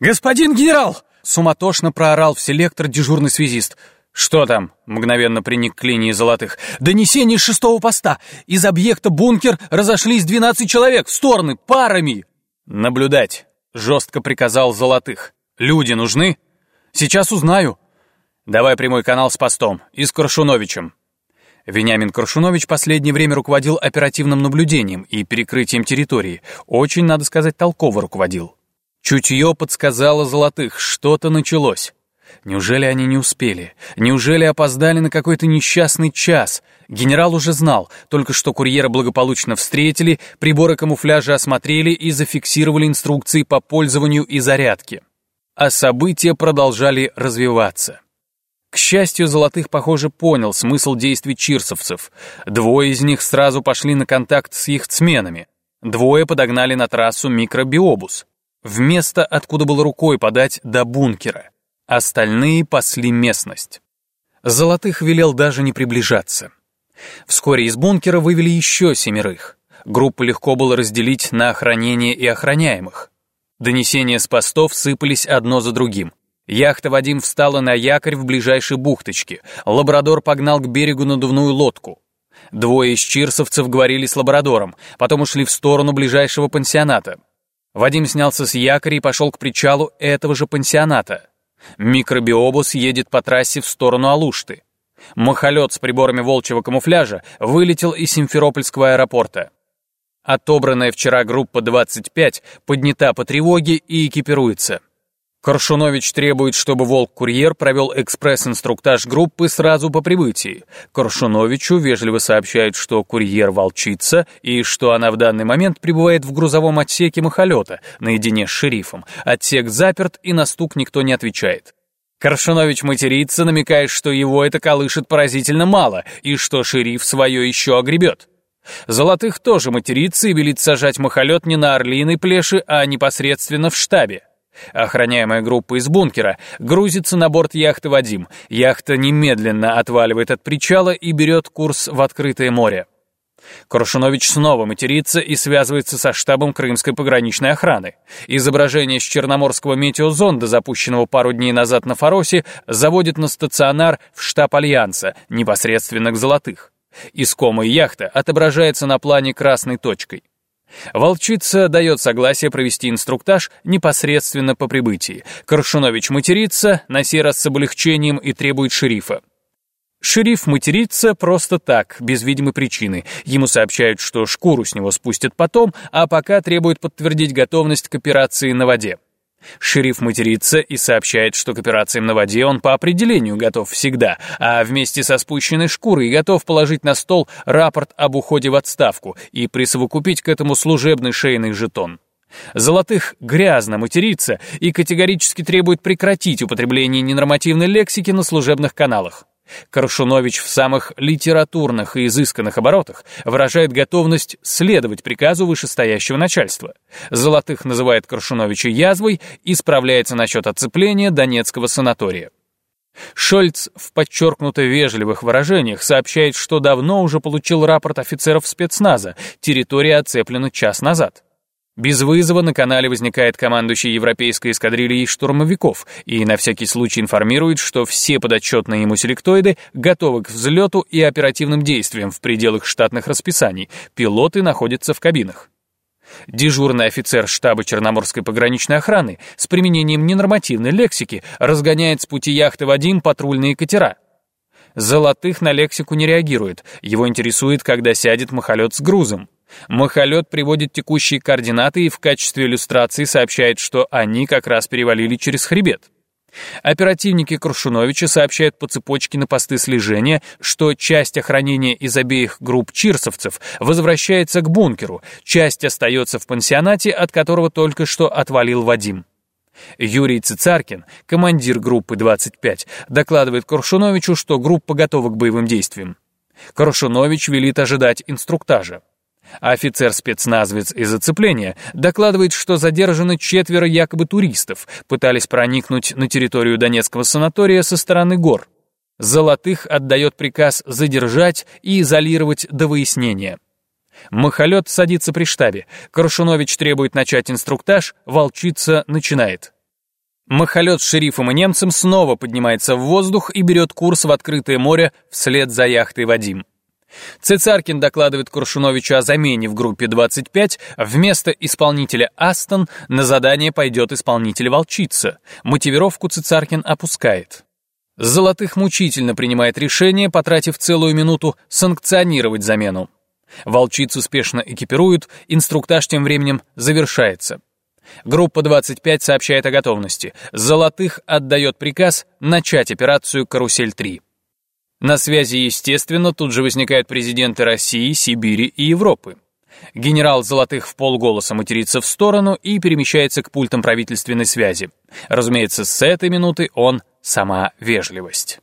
«Господин генерал!» — суматошно проорал в селектор дежурный связист. «Что там?» — мгновенно приник к линии золотых. «Донесение шестого поста! Из объекта бункер разошлись двенадцать человек в стороны, парами!» «Наблюдать!» — жестко приказал золотых. «Люди нужны?» «Сейчас узнаю!» «Давай прямой канал с постом и с Коршуновичем. Вениамин Коршунович последнее время руководил оперативным наблюдением и перекрытием территории. Очень, надо сказать, толково руководил. Чутье подсказало Золотых, что-то началось. Неужели они не успели? Неужели опоздали на какой-то несчастный час? Генерал уже знал, только что курьера благополучно встретили, приборы камуфляжа осмотрели и зафиксировали инструкции по пользованию и зарядке. А события продолжали развиваться. К счастью, Золотых, похоже, понял смысл действий чирсовцев. Двое из них сразу пошли на контакт с их сменами. Двое подогнали на трассу микробиобус. В место, откуда было рукой подать до бункера. Остальные пасли местность. Золотых велел даже не приближаться. Вскоре из бункера вывели еще семерых. Группу легко было разделить на охранение и охраняемых. Донесения с постов сыпались одно за другим. Яхта Вадим встала на якорь в ближайшей бухточке. Лабрадор погнал к берегу надувную лодку. Двое из чирсовцев говорили с лабрадором, потом ушли в сторону ближайшего пансионата. Вадим снялся с якоря и пошел к причалу этого же пансионата. Микробиобус едет по трассе в сторону Алушты. Махолет с приборами волчьего камуфляжа вылетел из Симферопольского аэропорта. Отобранная вчера группа 25 поднята по тревоге и экипируется. Коршунович требует, чтобы «Волк-курьер» провел экспресс-инструктаж группы сразу по прибытии. Коршуновичу вежливо сообщают, что курьер волчица и что она в данный момент пребывает в грузовом отсеке махолета наедине с шерифом. Отсек заперт и на стук никто не отвечает. Коршунович матерится, намекая, что его это колышет поразительно мало и что шериф свое еще огребет. Золотых тоже матерится и велит сажать махолет не на орлиной плеши, а непосредственно в штабе. Охраняемая группа из бункера грузится на борт яхты «Вадим». Яхта немедленно отваливает от причала и берет курс в открытое море. Коршунович снова матерится и связывается со штабом Крымской пограничной охраны. Изображение с черноморского метеозонда, запущенного пару дней назад на Фаросе, заводит на стационар в штаб Альянса, непосредственно к Золотых. Искомая яхта отображается на плане красной точкой. Волчица дает согласие провести инструктаж непосредственно по прибытии. Коршунович матерится, на сей раз с облегчением и требует шерифа. Шериф матерится просто так, без видимой причины. Ему сообщают, что шкуру с него спустят потом, а пока требуют подтвердить готовность к операции на воде. Шериф матерится и сообщает, что к операциям на воде он по определению готов всегда, а вместе со спущенной шкурой готов положить на стол рапорт об уходе в отставку и присовокупить к этому служебный шейный жетон. Золотых грязно матерится и категорически требует прекратить употребление ненормативной лексики на служебных каналах. Коршунович в самых литературных и изысканных оборотах выражает готовность следовать приказу вышестоящего начальства. Золотых называет Коршуновича язвой и справляется насчет оцепления Донецкого санатория. Шольц в подчеркнуто вежливых выражениях сообщает, что давно уже получил рапорт офицеров спецназа, территория оцеплена час назад. Без вызова на канале возникает командующий европейской эскадрильей штурмовиков и на всякий случай информирует, что все подотчетные ему селектоиды готовы к взлету и оперативным действиям в пределах штатных расписаний, пилоты находятся в кабинах. Дежурный офицер штаба Черноморской пограничной охраны с применением ненормативной лексики разгоняет с пути яхты Вадим патрульные катера. Золотых на лексику не реагирует, его интересует, когда сядет махолет с грузом. Махолет приводит текущие координаты и в качестве иллюстрации сообщает, что они как раз перевалили через хребет. Оперативники Крушуновича сообщают по цепочке на посты слежения, что часть охранения из обеих групп чирсовцев возвращается к бункеру, часть остается в пансионате, от которого только что отвалил Вадим. Юрий Цицаркин, командир группы 25, докладывает Крушуновичу, что группа готова к боевым действиям. Крушунович велит ожидать инструктажа. Офицер-спецназовец из оцепления докладывает, что задержаны четверо якобы туристов, пытались проникнуть на территорию Донецкого санатория со стороны гор. Золотых отдает приказ задержать и изолировать до выяснения. Махолет садится при штабе. Крушунович требует начать инструктаж, волчица начинает. Махолет с шерифом и немцем снова поднимается в воздух и берет курс в открытое море вслед за яхтой Вадим. Цицаркин докладывает Куршуновичу о замене в группе 25. Вместо исполнителя Астон на задание пойдет исполнитель Волчица. Мотивировку Цицаркин опускает. Золотых мучительно принимает решение, потратив целую минуту, санкционировать замену. Волчицу спешно экипируют, инструктаж тем временем завершается. Группа 25 сообщает о готовности. Золотых отдает приказ начать операцию «Карусель-3». На связи, естественно, тут же возникают президенты России, Сибири и Европы. Генерал Золотых в полголоса матерится в сторону и перемещается к пультам правительственной связи. Разумеется, с этой минуты он сама вежливость.